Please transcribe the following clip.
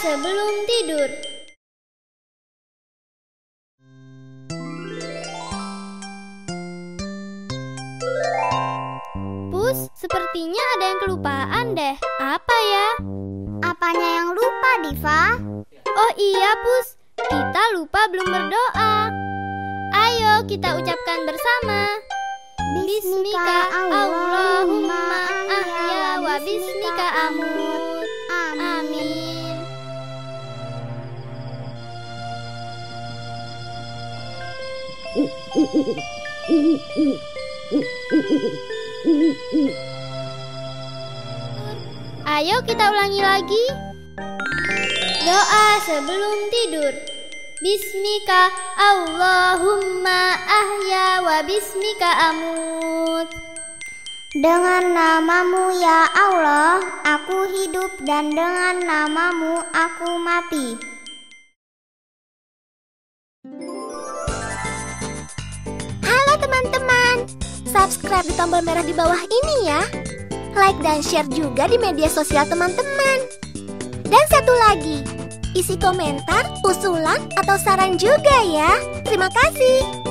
tidur. Pus, sepertinya ada yang kelupaan deh. Apa ya? Apanya yang lupa, Diva? Oh iya, Pus. Kita lupa belum berdoa. Ayo kita ucapkan bersama. Bismika Allahumma ahya wa bismika amut. Ayo kita ulangi lagi. Doa sebelum tidur. Bismika Allahumma ahya wa bismika amut. Dengan namamu ya Allah, aku hidup dan dengan namamu aku mati. Subscribe di tombol merah di bawah ini ya. Like dan share juga di media sosial teman-teman. Dan satu lagi, isi komentar, usulan, atau saran juga ya. Terima kasih.